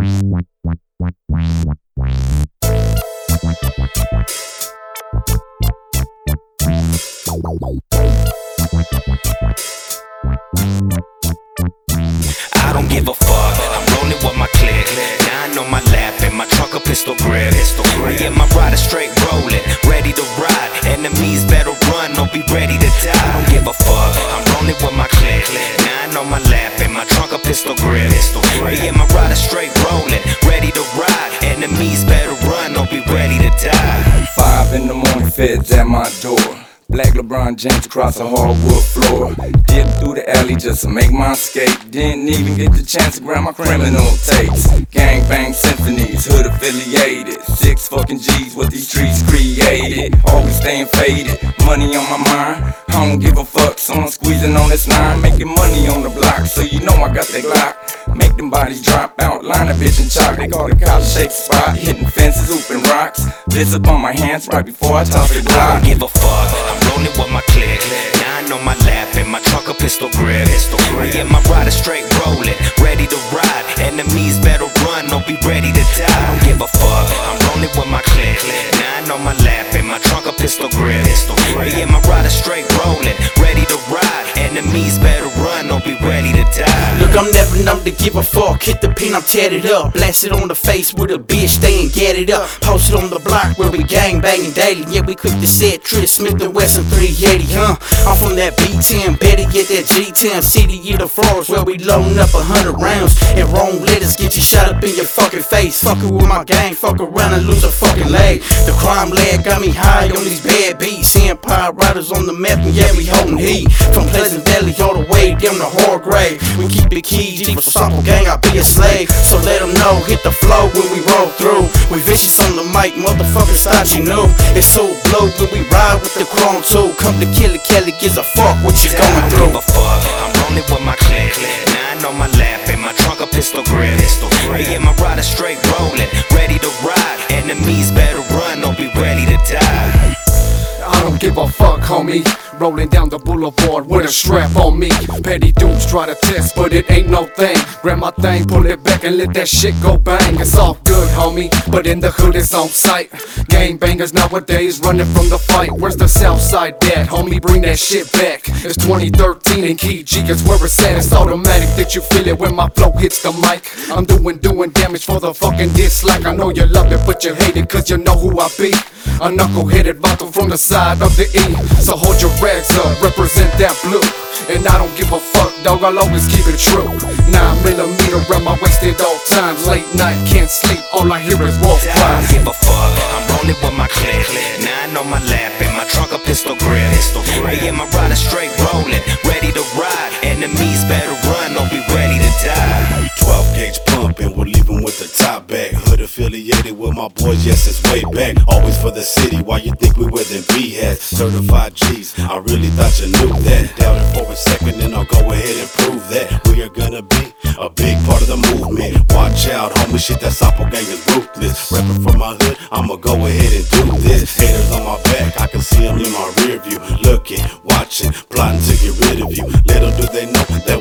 I don't give a fuck. I'm rolling with my click. Nine on my lap and my trunk a pistol grip. Pistol grip. Yeah, my rider straight rolling, ready to ride. Enemies better run, don't be ready Enemies better run, don't be ready to die. Five in the morning, feds at my door. Black LeBron James across the hardwood floor. Dipped through the alley just to make my escape. Didn't even get the chance to grab my criminal tapes. Gang bang symphonies, hood affiliated. Six fucking G's, what these streets created. Always staying faded, money on my mind. I don't give a fuck, so I'm squeezing on this line. Making money on the block, so you know I got that Glock. Make them bodies drop out, line a bitch and chalk. They call the cops shake spot, hitting fences, hooping rocks. This up on my hands right before I toss the I don't give a fuck. I'm rolling with my click. Nine on my lap and my trunk a pistol grip. Pistol grip. Yeah, my rider straight rolling, ready to ride. Enemies better run, don't be ready to die. I don't give a fuck. I'm rolling with my click. Nine on my lap and my trunk a pistol grip. Pistol grip. Yeah, my rider straight rolling, ready to ride. Enemies better Look, I'm never known to give a fuck. Hit the pin, I'm tatted up. Blasted on the face with a bitch, stay and get it up. Posted on the block where we gang banging daily. Yeah, we quick to set Trish Smith and Wesson 380, huh? I'm from that B10, better get that G10. City of the floors where we loading up a hundred rounds. And wrong letters get you shot up in your fucking face. Fucking with my gang, fuck around and lose a fucking leg. The crime leg got me high on these bad beats. Empire Riderz on the map, and yeah, we holding heat. From Pleasant Valley all the way down to Hard grade. We keep it key, G sample gang, I be a slave. So let them know, hit the flow when we roll through. We vicious on the mic, motherfuckers thought you knew. It's so blue when we ride with the chrome too. Come to Killer Kelly, gives a fuck what you I going don't through. give a fuck. I'm rolling with my click. Nine on my lap and my trunk a pistol grip. Pistol grip. Yeah, my rider straight rolling, ready to ride. Enemies better run, don't be ready to die. I don't give a fuck, homie. Rolling down the boulevard with a strap on me. Petty dudes try to test, but it ain't no thing. Grab my thing, pull it back, and let that shit go bang. It's all good, homie, but in the hood it's on sight. Gang bangers nowadays running from the fight. Where's the south side at? Homie, bring that shit back. It's 2013 and Key G is where it's at. It's automatic that you feel it when my flow hits the mic. I'm doing, doing damage for the fucking dislike. I know you love it, but you hate it cause you know who I be. A knuckle-headed vato from the side of the E. So hold your rags up, represent that blue. And I don't give a fuck, dog, I'll always keep it true. Nine millimeter around my waist at all times. Late night, can't sleep, all I hear is wolf I don't give a fuck. I'm rolling with my click. Nine on my lap and my trunk a pistol grip. Pistol grip. Yeah, my rider straight rolling, yes, it's way back. Always for the city, why you think we were them B hats? Certified G's, I really thought you knew that. Doubt it for a second, and I'll go ahead and prove that. We are gonna be a big part of the movement. Watch out, homie, shit, that gang is ruthless. Rapping from my hood, I'ma go ahead and do this. Haters on my back, I can see them in my rear view. Looking, watching, plotting to get rid of you. Little do they know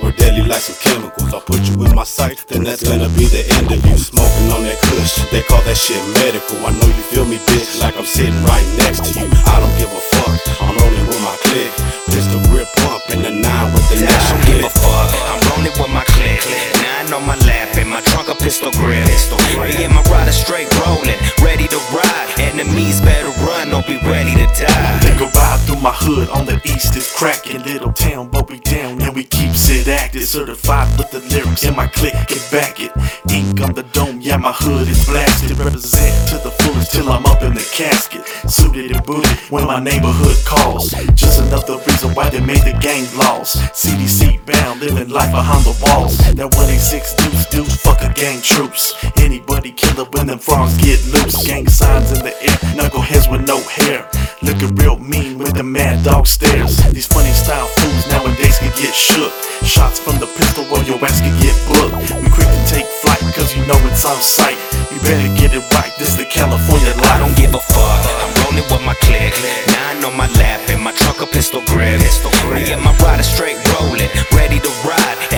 that deadly like some chemicals. I'll put you in my sight, then that's gonna be the end of you. Smoking on that kush, they call that shit medical. I know you feel me, bitch, like I'm sitting right next to you. I don't give a fuck, I'm rolling with my click. Pistol grip pump and the nine with the I national don't give a fuck. I'm rolling with my click. Nine on my lap and my trunk a pistol grip. Pistol grip. Yeah, my rider straight rolling, ready to ride. Enemies better run, don't be ready to die. Take a ride through my hood on the east is cracking little town, but we down and we keeps it active. Certified with the lyrics and my click can back it. Ink on the dome, yeah my hood is blasted. Represent to the fullest till I'm up in the casket. Suited and booted when my neighborhood calls. Just another reason why they made the gang laws. CDC bound, living life behind the walls. That 186 deuce deuce, fuck a gang troops. Anybody killer when them frogs get loose. Gang signs in the air, knuckleheads with no hair. Looking real mean with the mad dog stares. These funny style fools nowadays can get shook. Shots from the pistol or your ass can get booked. We quick to take flight cause you know it's on sight. You better get it right, this the California I don't give a fuck. I'm rolling with my click. Nine on my lap and my trunk a pistol grip. Pistol grip. Yeah, my rider straight rolling, ready to ride.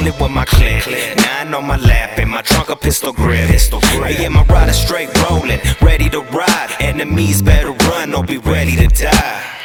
Rolling with my clip. Nine on my lap and my trunk a pistol grip. Pistol grip. Yeah, my rider straight rolling, ready to ride. Enemies better run or be ready to die.